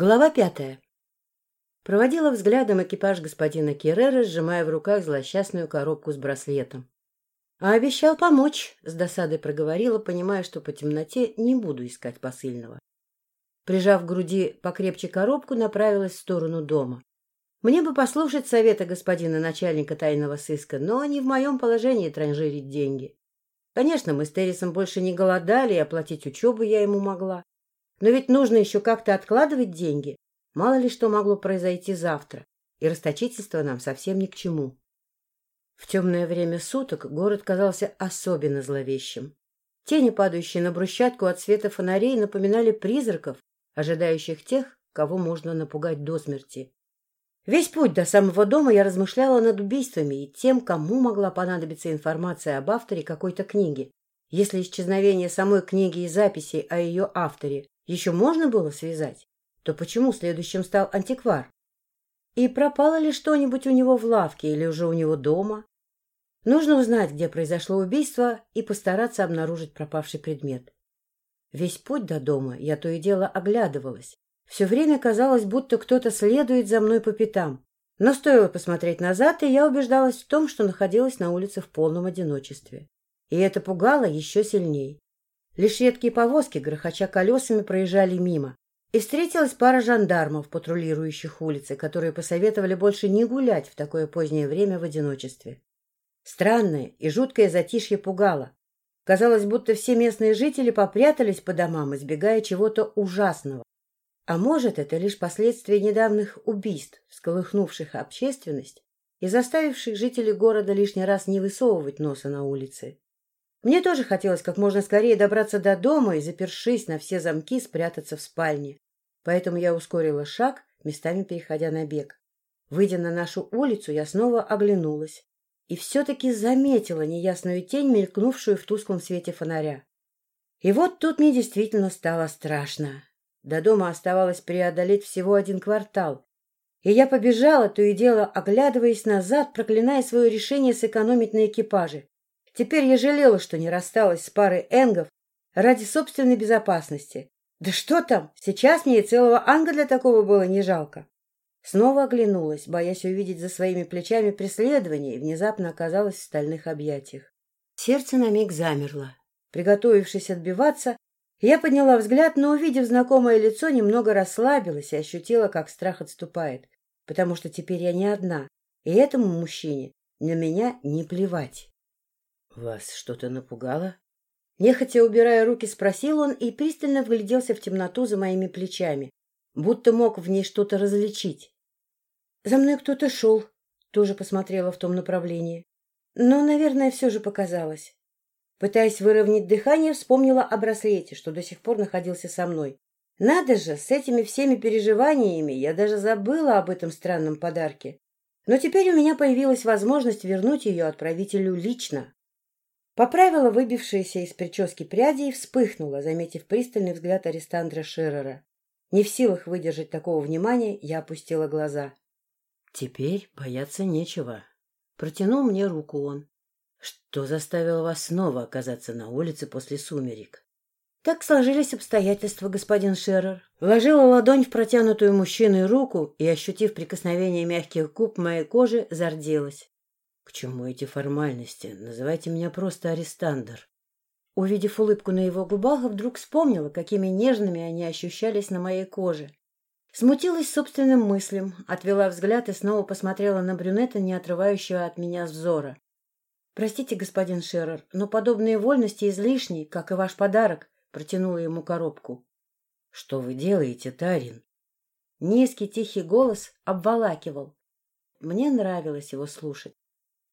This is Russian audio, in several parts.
Глава пятая. Проводила взглядом экипаж господина Керрера, сжимая в руках злосчастную коробку с браслетом. А обещал помочь, с досадой проговорила, понимая, что по темноте не буду искать посыльного. Прижав к груди покрепче коробку, направилась в сторону дома. Мне бы послушать совета господина начальника тайного сыска, но не в моем положении транжирить деньги. Конечно, мы с Террисом больше не голодали, и оплатить учебу я ему могла. Но ведь нужно еще как-то откладывать деньги. Мало ли что могло произойти завтра, и расточительство нам совсем ни к чему. В темное время суток город казался особенно зловещим. Тени, падающие на брусчатку от света фонарей, напоминали призраков, ожидающих тех, кого можно напугать до смерти. Весь путь до самого дома я размышляла над убийствами и тем, кому могла понадобиться информация об авторе какой-то книги. Если исчезновение самой книги и записей о ее авторе еще можно было связать, то почему следующим стал антиквар? И пропало ли что-нибудь у него в лавке или уже у него дома? Нужно узнать, где произошло убийство, и постараться обнаружить пропавший предмет. Весь путь до дома я то и дело оглядывалась. Все время казалось, будто кто-то следует за мной по пятам. Но стоило посмотреть назад, и я убеждалась в том, что находилась на улице в полном одиночестве. И это пугало еще сильней. Лишь редкие повозки, грохоча колесами, проезжали мимо. И встретилась пара жандармов, патрулирующих улицы, которые посоветовали больше не гулять в такое позднее время в одиночестве. Странное и жуткое затишье пугало. Казалось, будто все местные жители попрятались по домам, избегая чего-то ужасного. А может, это лишь последствия недавних убийств, всколыхнувших общественность и заставивших жителей города лишний раз не высовывать носа на улице. Мне тоже хотелось как можно скорее добраться до дома и, запершись на все замки, спрятаться в спальне. Поэтому я ускорила шаг, местами переходя на бег. Выйдя на нашу улицу, я снова оглянулась и все-таки заметила неясную тень, мелькнувшую в тусклом свете фонаря. И вот тут мне действительно стало страшно. До дома оставалось преодолеть всего один квартал, и я побежала, то и дело оглядываясь назад, проклиная свое решение сэкономить на экипаже. Теперь я жалела, что не рассталась с парой энгов ради собственной безопасности. Да что там, сейчас мне и целого анга для такого было не жалко. Снова оглянулась, боясь увидеть за своими плечами преследование, и внезапно оказалась в стальных объятиях. Сердце на миг замерло. Приготовившись отбиваться, я подняла взгляд, но, увидев знакомое лицо, немного расслабилась и ощутила, как страх отступает, потому что теперь я не одна, и этому мужчине на меня не плевать. «Вас что-то напугало?» Нехотя убирая руки, спросил он и пристально вгляделся в темноту за моими плечами, будто мог в ней что-то различить. «За мной кто-то шел», — тоже посмотрела в том направлении. Но, наверное, все же показалось. Пытаясь выровнять дыхание, вспомнила о браслете, что до сих пор находился со мной. Надо же, с этими всеми переживаниями я даже забыла об этом странном подарке. Но теперь у меня появилась возможность вернуть ее отправителю лично. Поправила выбившиеся из прически пряди и вспыхнула, заметив пристальный взгляд Арестандра Шеррера. Не в силах выдержать такого внимания, я опустила глаза. — Теперь бояться нечего. Протянул мне руку он. — Что заставило вас снова оказаться на улице после сумерек? — Так сложились обстоятельства, господин Шеррер. Вложила ладонь в протянутую мужчиной руку и, ощутив прикосновение мягких губ моей кожи, зарделась. К чему эти формальности? Называйте меня просто Арестандр. Увидев улыбку на его губах, вдруг вспомнила, какими нежными они ощущались на моей коже. Смутилась собственным мыслям, отвела взгляд и снова посмотрела на брюнета, не отрывающего от меня взора. «Простите, господин Шеррер, но подобные вольности излишни, как и ваш подарок», — протянула ему коробку. «Что вы делаете, Тарин?» Низкий тихий голос обволакивал. Мне нравилось его слушать.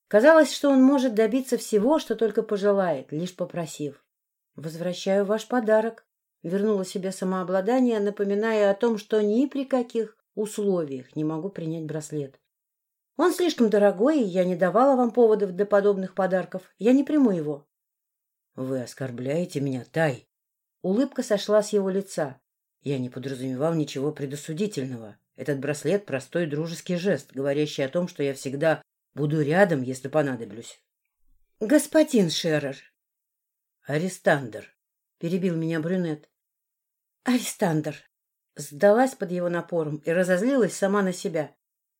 Казалось, что он может добиться всего, что только пожелает, лишь попросив. «Возвращаю ваш подарок», — вернула себе самообладание, напоминая о том, что ни при каких условиях не могу принять браслет. «Он слишком дорогой, и я не давала вам поводов для подобных подарков. Я не приму его». «Вы оскорбляете меня, Тай?» Улыбка сошла с его лица. Я не подразумевал ничего предосудительного. Этот браслет — простой дружеский жест, говорящий о том, что я всегда Буду рядом, если понадоблюсь. — Господин Шеррер. — Арестандр, — перебил меня брюнет. — Арестандр. Сдалась под его напором и разозлилась сама на себя.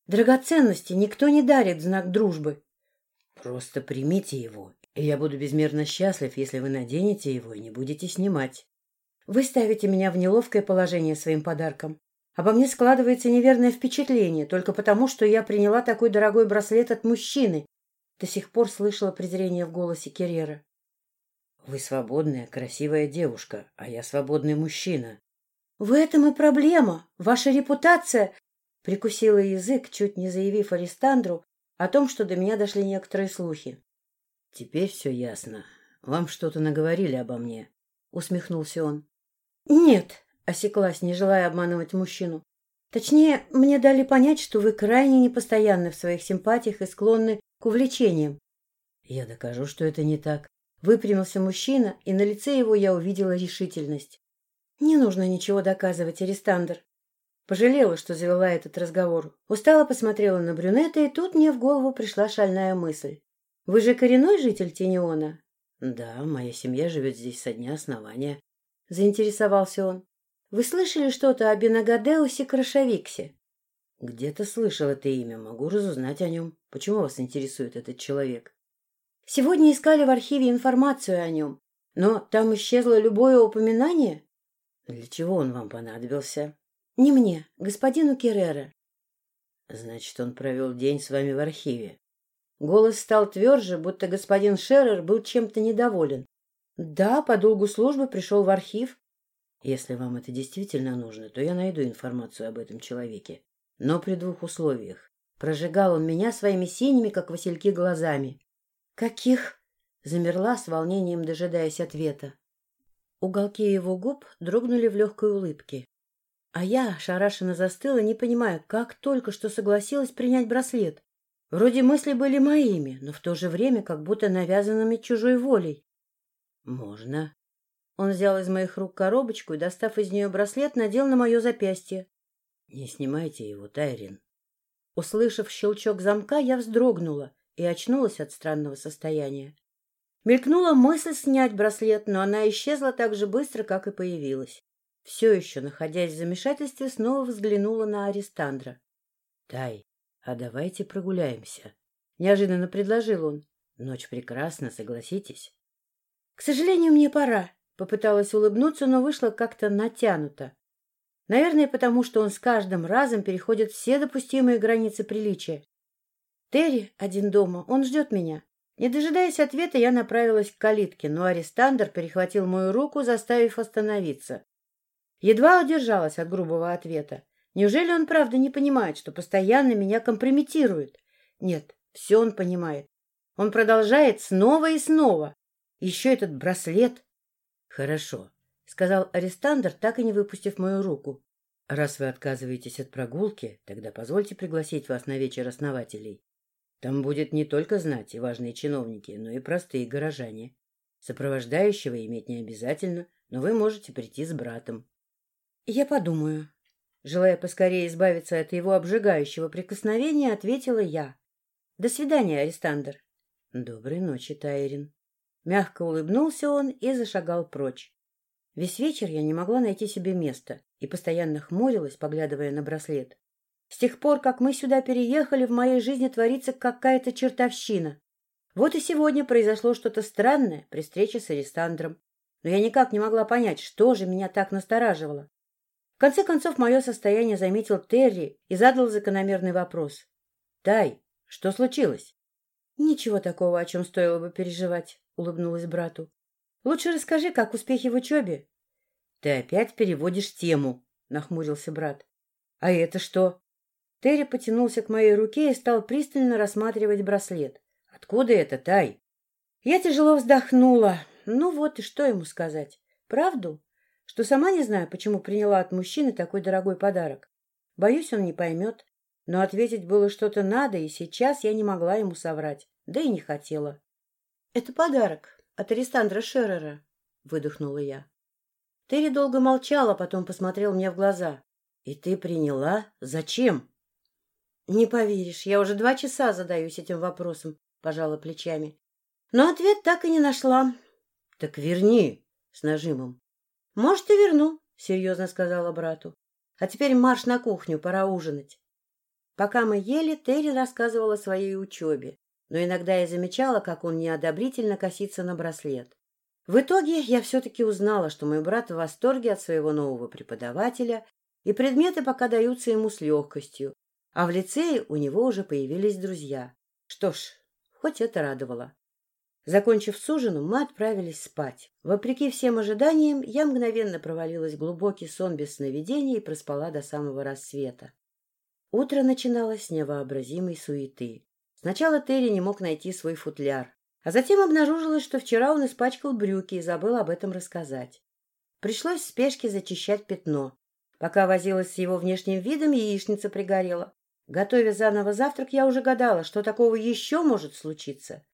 Драгоценности никто не дарит в знак дружбы. Просто примите его, и я буду безмерно счастлив, если вы наденете его и не будете снимать. Вы ставите меня в неловкое положение своим подарком. Обо мне складывается неверное впечатление только потому, что я приняла такой дорогой браслет от мужчины. До сих пор слышала презрение в голосе Керрера. Вы свободная, красивая девушка, а я свободный мужчина. В этом и проблема. Ваша репутация... Прикусила язык, чуть не заявив Аристандру о том, что до меня дошли некоторые слухи. Теперь все ясно. Вам что-то наговорили обо мне. Усмехнулся он. Нет, осеклась, не желая обманывать мужчину. Точнее, мне дали понять, что вы крайне непостоянны в своих симпатиях и склонны к увлечениям. Я докажу, что это не так. Выпрямился мужчина, и на лице его я увидела решительность. Не нужно ничего доказывать, Арестандр. Пожалела, что завела этот разговор. Устало посмотрела на брюнета, и тут мне в голову пришла шальная мысль. «Вы же коренной житель Тениона?» «Да, моя семья живет здесь со дня основания», — заинтересовался он. «Вы слышали что-то о Бенагадеусе Крашавиксе?» «Где-то слышал это имя. Могу разузнать о нем. Почему вас интересует этот человек?» Сегодня искали в архиве информацию о нем, но там исчезло любое упоминание. Для чего он вам понадобился? Не мне, господину Керрера. Значит, он провел день с вами в архиве. Голос стал тверже, будто господин Шеррер был чем-то недоволен. Да, по долгу службы пришел в архив. Если вам это действительно нужно, то я найду информацию об этом человеке. Но при двух условиях. Прожигал он меня своими синими, как васильки, глазами. «Каких?» — замерла с волнением, дожидаясь ответа. Уголки его губ дрогнули в легкой улыбке. А я ошарашенно застыла, не понимая, как только что согласилась принять браслет. Вроде мысли были моими, но в то же время как будто навязанными чужой волей. «Можно». Он взял из моих рук коробочку и, достав из нее браслет, надел на мое запястье. «Не снимайте его, Тайрин». Услышав щелчок замка, я вздрогнула и очнулась от странного состояния. Мелькнула мысль снять браслет, но она исчезла так же быстро, как и появилась. Все еще, находясь в замешательстве, снова взглянула на Арестандра. — Тай, а давайте прогуляемся. — неожиданно предложил он. — Ночь прекрасна, согласитесь? — К сожалению, мне пора. Попыталась улыбнуться, но вышла как-то натянуто. Наверное, потому что он с каждым разом переходит все допустимые границы приличия. Терри один дома, он ждет меня. Не дожидаясь ответа, я направилась к калитке, но арестандр перехватил мою руку, заставив остановиться. Едва удержалась от грубого ответа. Неужели он правда не понимает, что постоянно меня компрометирует? Нет, все он понимает. Он продолжает снова и снова. Еще этот браслет. — Хорошо, — сказал арестандр, так и не выпустив мою руку. — Раз вы отказываетесь от прогулки, тогда позвольте пригласить вас на вечер основателей. Там будет не только знать и важные чиновники, но и простые горожане. Сопровождающего иметь не обязательно, но вы можете прийти с братом. Я подумаю. Желая поскорее избавиться от его обжигающего прикосновения, ответила я. До свидания, Арестандр. Доброй ночи, Тайрин. Мягко улыбнулся он и зашагал прочь. Весь вечер я не могла найти себе места и постоянно хмурилась, поглядывая на браслет. С тех пор, как мы сюда переехали, в моей жизни творится какая-то чертовщина. Вот и сегодня произошло что-то странное при встрече с Арестандром. Но я никак не могла понять, что же меня так настораживало. В конце концов, мое состояние заметил Терри и задал закономерный вопрос. — Тай, что случилось? — Ничего такого, о чем стоило бы переживать, — улыбнулась брату. — Лучше расскажи, как успехи в учебе. — Ты опять переводишь тему, — нахмурился брат. — А это что? Терри потянулся к моей руке и стал пристально рассматривать браслет. «Откуда это, Тай?» Я тяжело вздохнула. Ну вот и что ему сказать? Правду? Что сама не знаю, почему приняла от мужчины такой дорогой подарок. Боюсь, он не поймет. Но ответить было что-то надо, и сейчас я не могла ему соврать. Да и не хотела. — Это подарок от Александра Шеррера, — выдохнула я. Терри долго молчала, потом посмотрел мне в глаза. — И ты приняла? Зачем? Не поверишь, я уже два часа задаюсь этим вопросом, пожала плечами. Но ответ так и не нашла. Так верни, с нажимом. Может, и верну, серьезно сказала брату. А теперь марш на кухню, пора ужинать. Пока мы ели, Терри рассказывала о своей учебе, но иногда я замечала, как он неодобрительно косится на браслет. В итоге я все-таки узнала, что мой брат в восторге от своего нового преподавателя, и предметы пока даются ему с легкостью, а в лицее у него уже появились друзья. Что ж, хоть это радовало. Закончив с ужином, мы отправились спать. Вопреки всем ожиданиям, я мгновенно провалилась в глубокий сон без сновидений и проспала до самого рассвета. Утро начиналось с невообразимой суеты. Сначала Терри не мог найти свой футляр, а затем обнаружилось, что вчера он испачкал брюки и забыл об этом рассказать. Пришлось в спешке зачищать пятно. Пока возилась с его внешним видом, яичница пригорела. Готовя заново завтрак, я уже гадала, что такого еще может случиться.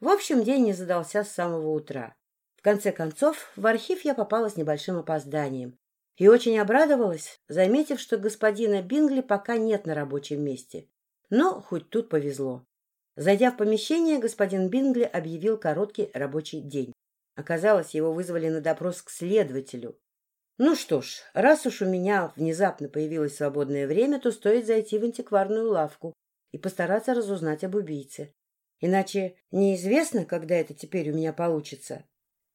В общем, день не задался с самого утра. В конце концов, в архив я попала с небольшим опозданием и очень обрадовалась, заметив, что господина Бингли пока нет на рабочем месте. Но хоть тут повезло. Зайдя в помещение, господин Бингли объявил короткий рабочий день. Оказалось, его вызвали на допрос к следователю. Ну что ж, раз уж у меня внезапно появилось свободное время, то стоит зайти в антикварную лавку и постараться разузнать об убийце. Иначе неизвестно, когда это теперь у меня получится.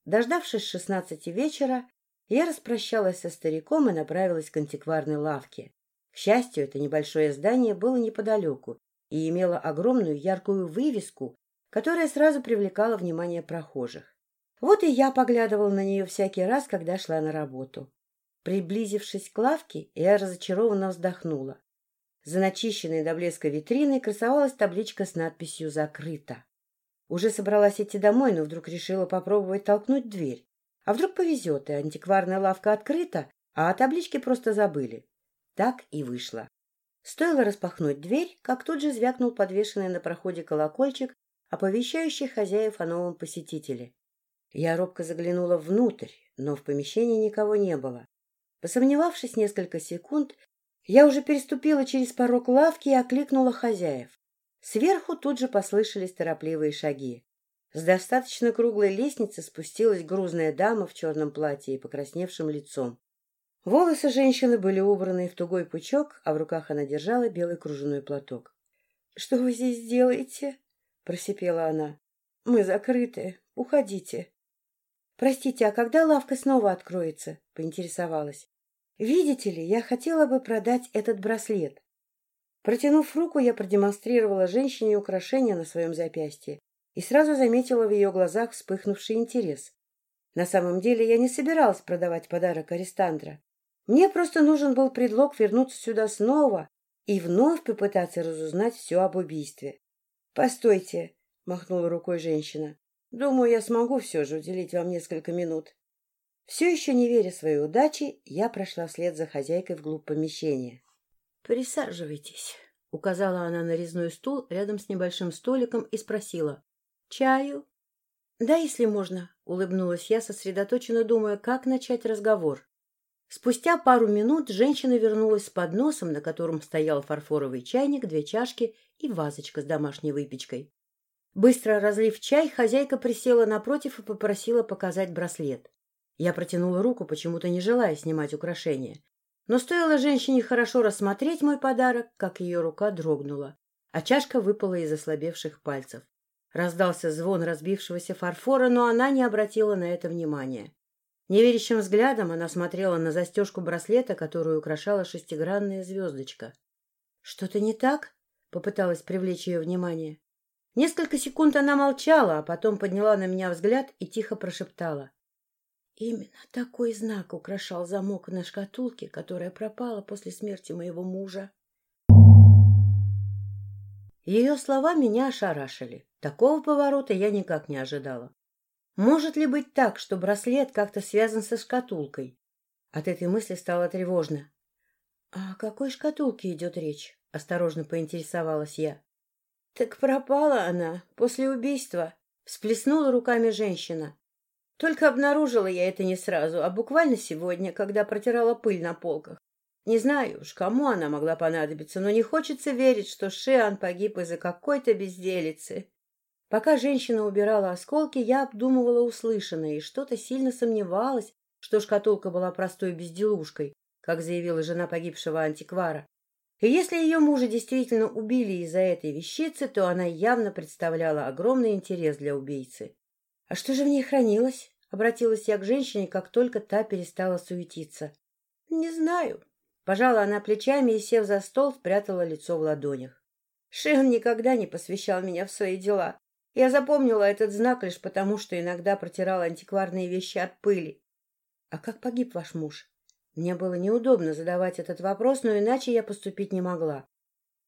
Дождавшись шестнадцати вечера, я распрощалась со стариком и направилась к антикварной лавке. К счастью, это небольшое здание было неподалеку и имело огромную яркую вывеску, которая сразу привлекала внимание прохожих. Вот и я поглядывала на нее всякий раз, когда шла на работу. Приблизившись к лавке, я разочарованно вздохнула. За начищенной до блеска витриной красовалась табличка с надписью «Закрыто». Уже собралась идти домой, но вдруг решила попробовать толкнуть дверь. А вдруг повезет, и антикварная лавка открыта, а о табличке просто забыли. Так и вышло. Стоило распахнуть дверь, как тут же звякнул подвешенный на проходе колокольчик, оповещающий хозяев о новом посетителе. Я робко заглянула внутрь, но в помещении никого не было. Посомневавшись несколько секунд, я уже переступила через порог лавки и окликнула хозяев. Сверху тут же послышались торопливые шаги. С достаточно круглой лестницы спустилась грузная дама в черном платье и покрасневшим лицом. Волосы женщины были убраны в тугой пучок, а в руках она держала белый кружевной платок. — Что вы здесь делаете? — просипела она. — Мы закрыты. Уходите. — Простите, а когда лавка снова откроется? — поинтересовалась. — Видите ли, я хотела бы продать этот браслет. Протянув руку, я продемонстрировала женщине украшение на своем запястье и сразу заметила в ее глазах вспыхнувший интерес. На самом деле я не собиралась продавать подарок Арестандра. Мне просто нужен был предлог вернуться сюда снова и вновь попытаться разузнать все об убийстве. — Постойте, — махнула рукой женщина. — Думаю, я смогу все же уделить вам несколько минут. Все еще не веря своей удаче, я прошла вслед за хозяйкой вглубь помещения. — Присаживайтесь, — указала она на резной стул рядом с небольшим столиком и спросила. Чаю? Да, если можно, улыбнулась я, сосредоточенно думая, как начать разговор. Спустя пару минут женщина вернулась с подносом, на котором стоял фарфоровый чайник, две чашки и вазочка с домашней выпечкой. Быстро разлив чай, хозяйка присела напротив и попросила показать браслет. Я протянула руку, почему-то не желая снимать украшение. Но стоило женщине хорошо рассмотреть мой подарок, как ее рука дрогнула, а чашка выпала из ослабевших пальцев. Раздался звон разбившегося фарфора, но она не обратила на это внимания. Неверящим взглядом она смотрела на застежку браслета, которую украшала шестигранная звездочка. — Что-то не так? — попыталась привлечь ее внимание. Несколько секунд она молчала, а потом подняла на меня взгляд и тихо прошептала. — Именно такой знак украшал замок на шкатулке, которая пропала после смерти моего мужа. Ее слова меня ошарашили. Такого поворота я никак не ожидала. Может ли быть так, что браслет как-то связан со шкатулкой? От этой мысли стало тревожно. — О какой шкатулке идет речь? — осторожно поинтересовалась я. — Так пропала она после убийства, — всплеснула руками женщина. Только обнаружила я это не сразу, а буквально сегодня, когда протирала пыль на полках. Не знаю уж, кому она могла понадобиться, но не хочется верить, что Шиан погиб из-за какой-то безделицы. Пока женщина убирала осколки, я обдумывала услышанное и что-то сильно сомневалась, что шкатулка была простой безделушкой, как заявила жена погибшего антиквара. И если ее мужа действительно убили из-за этой вещицы, то она явно представляла огромный интерес для убийцы. — А что же в ней хранилось? — обратилась я к женщине, как только та перестала суетиться. — Не знаю. Пожала она плечами и, сев за стол, спрятала лицо в ладонях. Шен никогда не посвящал меня в свои дела. Я запомнила этот знак лишь потому, что иногда протирала антикварные вещи от пыли. — А как погиб ваш муж? Мне было неудобно задавать этот вопрос, но иначе я поступить не могла.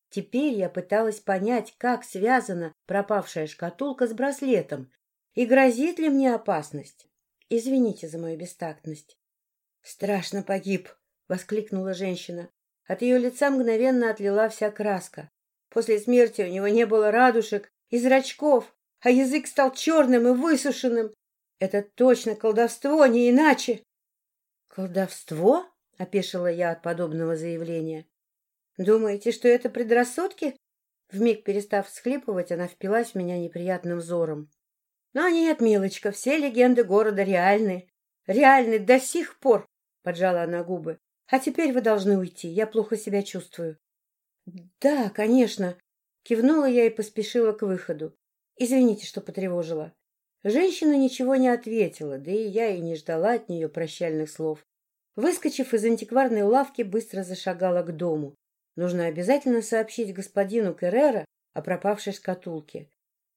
Теперь я пыталась понять, как связана пропавшая шкатулка с браслетом и грозит ли мне опасность. Извините за мою бестактность. — Страшно погиб, — воскликнула женщина. От ее лица мгновенно отлила вся краска. После смерти у него не было радужек и зрачков, а язык стал черным и высушенным. Это точно колдовство, не иначе. «Колдовство?» — опешила я от подобного заявления. «Думаете, что это предрассудки?» Вмиг перестав всхлипывать, она впилась в меня неприятным взором. «Но нет, милочка, все легенды города реальны. Реальны до сих пор!» — поджала она губы. «А теперь вы должны уйти, я плохо себя чувствую». «Да, конечно», — кивнула я и поспешила к выходу. «Извините, что потревожила». Женщина ничего не ответила, да и я и не ждала от нее прощальных слов. Выскочив из антикварной лавки, быстро зашагала к дому. Нужно обязательно сообщить господину Керрера о пропавшей шкатулке.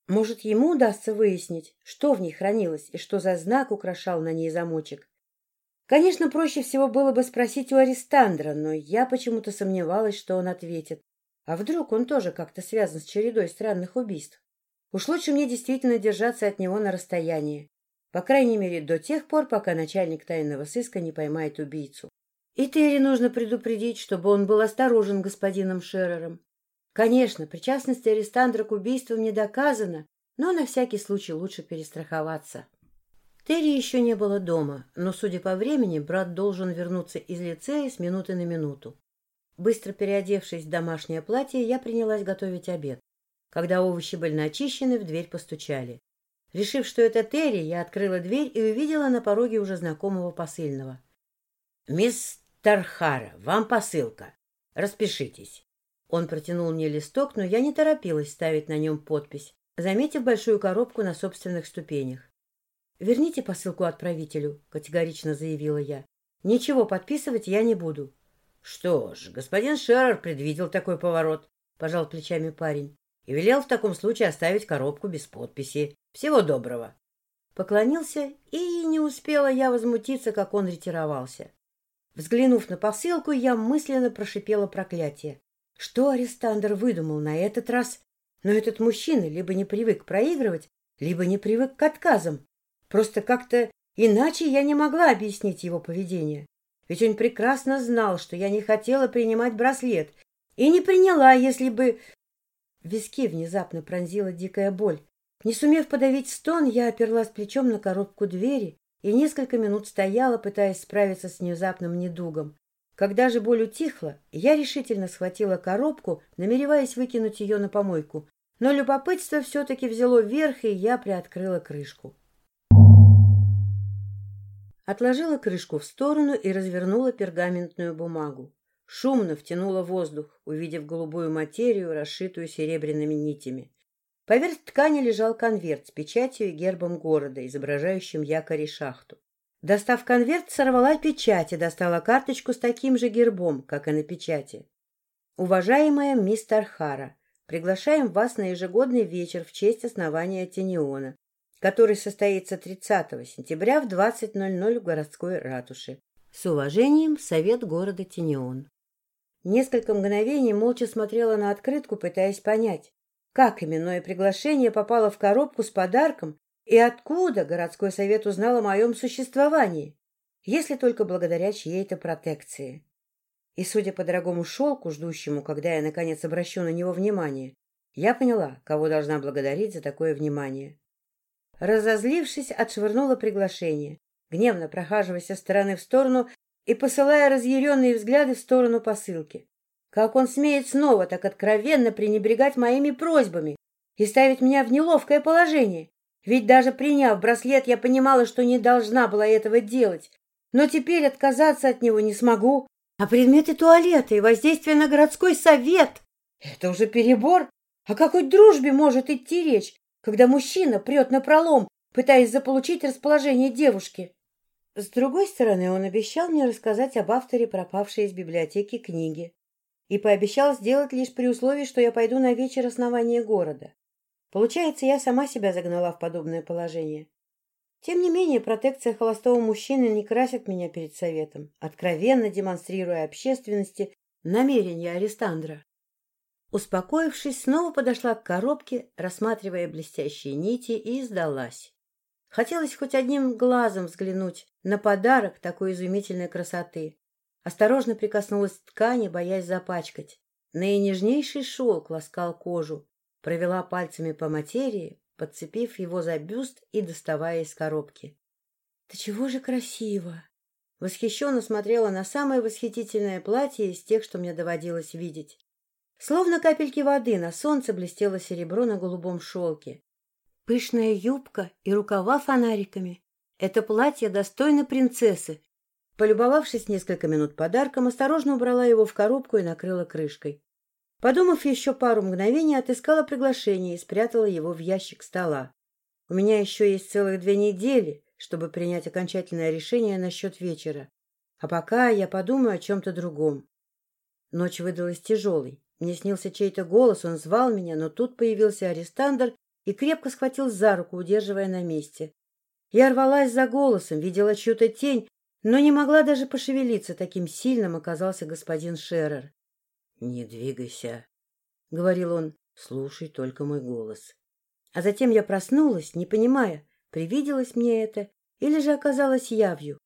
Может, ему удастся выяснить, что в ней хранилось и что за знак украшал на ней замочек. Конечно, проще всего было бы спросить у Арестандра, но я почему-то сомневалась, что он ответит. А вдруг он тоже как-то связан с чередой странных убийств? Уж лучше мне действительно держаться от него на расстоянии. По крайней мере, до тех пор, пока начальник тайного сыска не поймает убийцу. И Терри нужно предупредить, чтобы он был осторожен господином Шерером. Конечно, причастность Арестандра к убийствам не доказана, но на всякий случай лучше перестраховаться. Терри еще не было дома, но, судя по времени, брат должен вернуться из лицея с минуты на минуту. Быстро переодевшись в домашнее платье, я принялась готовить обед. Когда овощи были начищены, в дверь постучали. Решив, что это Терри, я открыла дверь и увидела на пороге уже знакомого посыльного. — Мистер Хара, вам посылка. Распишитесь. Он протянул мне листок, но я не торопилась ставить на нем подпись, заметив большую коробку на собственных ступенях. — Верните посылку отправителю, — категорично заявила я. — Ничего подписывать я не буду. — Что ж, господин Шеррер предвидел такой поворот, — пожал плечами парень и велел в таком случае оставить коробку без подписи. Всего доброго. Поклонился, и не успела я возмутиться, как он ретировался. Взглянув на посылку, я мысленно прошипела проклятие. Что Арестандр выдумал на этот раз? Но этот мужчина либо не привык проигрывать, либо не привык к отказам. Просто как-то иначе я не могла объяснить его поведение. Ведь он прекрасно знал, что я не хотела принимать браслет, и не приняла, если бы в виске внезапно пронзила дикая боль. Не сумев подавить стон, я оперлась плечом на коробку двери и несколько минут стояла, пытаясь справиться с внезапным недугом. Когда же боль утихла, я решительно схватила коробку, намереваясь выкинуть ее на помойку. Но любопытство все-таки взяло верх, и я приоткрыла крышку. Отложила крышку в сторону и развернула пергаментную бумагу. Шумно втянула воздух, увидев голубую материю, расшитую серебряными нитями. Поверх ткани лежал конверт с печатью и гербом города, изображающим якорь и шахту. Достав конверт, сорвала печать и достала карточку с таким же гербом, как и на печати. «Уважаемая мистер Хара, приглашаем вас на ежегодный вечер в честь основания Тениона, который состоится 30 сентября в 20.00 в городской ратуше. С уважением, Совет города Тенион». Несколько мгновений молча смотрела на открытку, пытаясь понять, как именное приглашение попало в коробку с подарком и откуда городской совет узнал о моем существовании, если только благодаря чьей-то протекции. И, судя по дорогому шелку, ждущему, когда я, наконец, обращу на него внимание, я поняла, кого должна благодарить за такое внимание. Разозлившись, отшвырнула приглашение, гневно прохаживаясь со стороны в сторону и посылая разъяренные взгляды в сторону посылки. Как он смеет снова так откровенно пренебрегать моими просьбами и ставить меня в неловкое положение? Ведь даже приняв браслет, я понимала, что не должна была этого делать. Но теперь отказаться от него не смогу. А предметы туалета и воздействие на городской совет — это уже перебор. О какой дружбе может идти речь, когда мужчина прет на пролом, пытаясь заполучить расположение девушки? С другой стороны, он обещал мне рассказать об авторе пропавшей из библиотеки книги и пообещал сделать лишь при условии, что я пойду на вечер основания города. Получается, я сама себя загнала в подобное положение. Тем не менее, протекция холостого мужчины не красит меня перед советом, откровенно демонстрируя общественности намерения Арестандра. Успокоившись, снова подошла к коробке, рассматривая блестящие нити, и сдалась. Хотелось хоть одним глазом взглянуть на подарок такой изумительной красоты. Осторожно прикоснулась к ткани, боясь запачкать. Наинежнейший шелк ласкал кожу, провела пальцами по материи, подцепив его за бюст и доставая из коробки. — Да чего же красиво! Восхищенно смотрела на самое восхитительное платье из тех, что мне доводилось видеть. Словно капельки воды на солнце блестело серебро на голубом шелке. Пышная юбка и рукава фонариками. Это платье достойно принцессы. Полюбовавшись несколько минут подарком, осторожно убрала его в коробку и накрыла крышкой. Подумав еще пару мгновений, отыскала приглашение и спрятала его в ящик стола. У меня еще есть целых две недели, чтобы принять окончательное решение насчет вечера. А пока я подумаю о чем-то другом. Ночь выдалась тяжелой. Мне снился чей-то голос, он звал меня, но тут появился арестандр и крепко схватил за руку, удерживая на месте. Я рвалась за голосом, видела чью-то тень, но не могла даже пошевелиться, таким сильным оказался господин Шерер. «Не двигайся», — говорил он, — «слушай только мой голос». А затем я проснулась, не понимая, привиделось мне это или же оказалось явью.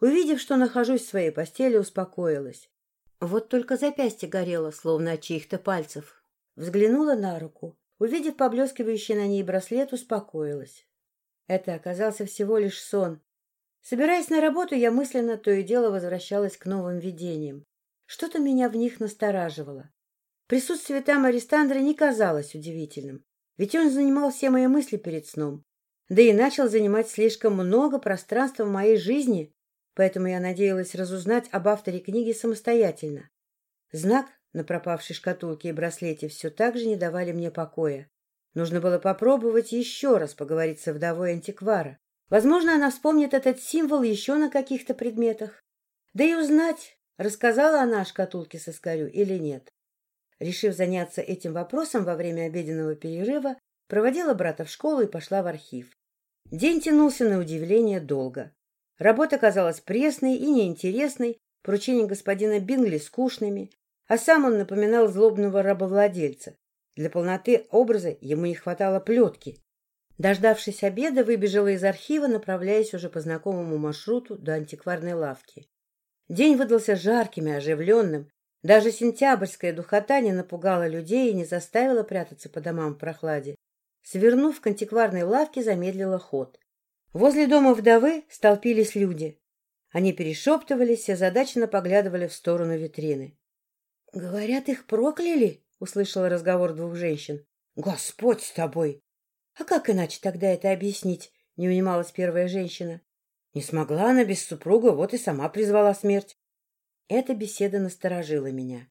Увидев, что нахожусь в своей постели, успокоилась. Вот только запястье горело, словно от чьих-то пальцев. Взглянула на руку. Увидев поблескивающий на ней браслет, успокоилась. Это оказался всего лишь сон. Собираясь на работу, я мысленно то и дело возвращалась к новым видениям. Что-то меня в них настораживало. Присутствие там Арестандра не казалось удивительным, ведь он занимал все мои мысли перед сном, да и начал занимать слишком много пространства в моей жизни, поэтому я надеялась разузнать об авторе книги самостоятельно. Знак на пропавшей шкатулке и браслете все так же не давали мне покоя. Нужно было попробовать еще раз поговорить со вдовой антиквара. Возможно, она вспомнит этот символ еще на каких-то предметах. Да и узнать, Рассказала она о шкатулке со скорю или нет? Решив заняться этим вопросом во время обеденного перерыва, проводила брата в школу и пошла в архив. День тянулся на удивление долго. Работа казалась пресной и неинтересной, поручения господина Бингли скучными, а сам он напоминал злобного рабовладельца. Для полноты образа ему не хватало плетки. Дождавшись обеда, выбежала из архива, направляясь уже по знакомому маршруту до антикварной лавки. День выдался жарким и оживленным. Даже сентябрьская духота не напугала людей и не заставила прятаться по домам в прохладе. Свернув к антикварной лавке, замедлила ход. Возле дома вдовы столпились люди. Они перешептывались и озадаченно поглядывали в сторону витрины. — Говорят, их прокляли? — услышала разговор двух женщин. — Господь с тобой! — А как иначе тогда это объяснить? — не унималась первая женщина. Не смогла она без супруга, вот и сама призвала смерть. Эта беседа насторожила меня.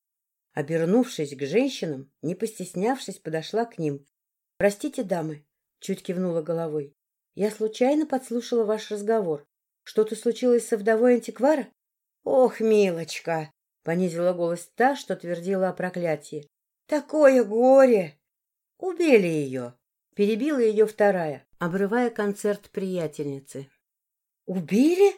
Обернувшись к женщинам, не постеснявшись, подошла к ним. — Простите, дамы, — чуть кивнула головой. — Я случайно подслушала ваш разговор. Что-то случилось со вдовой антиквара? — Ох, милочка! — понизила голос та, что твердила о проклятии. — Такое горе! Убили ее! — перебила ее вторая, обрывая концерт приятельницы. «Убили?»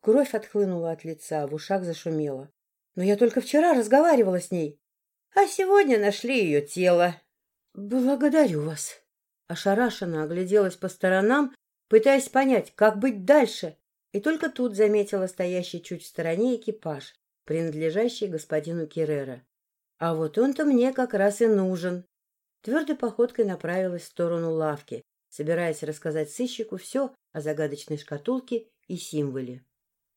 Кровь отхлынула от лица, в ушах зашумело. «Но я только вчера разговаривала с ней. А сегодня нашли ее тело». «Благодарю вас». Ошарашенно огляделась по сторонам, пытаясь понять, как быть дальше, и только тут заметила стоящий чуть в стороне экипаж, принадлежащий господину Керрера. А вот он-то мне как раз и нужен. Твердой походкой направилась в сторону лавки, собираясь рассказать сыщику все о загадочной шкатулке и символе.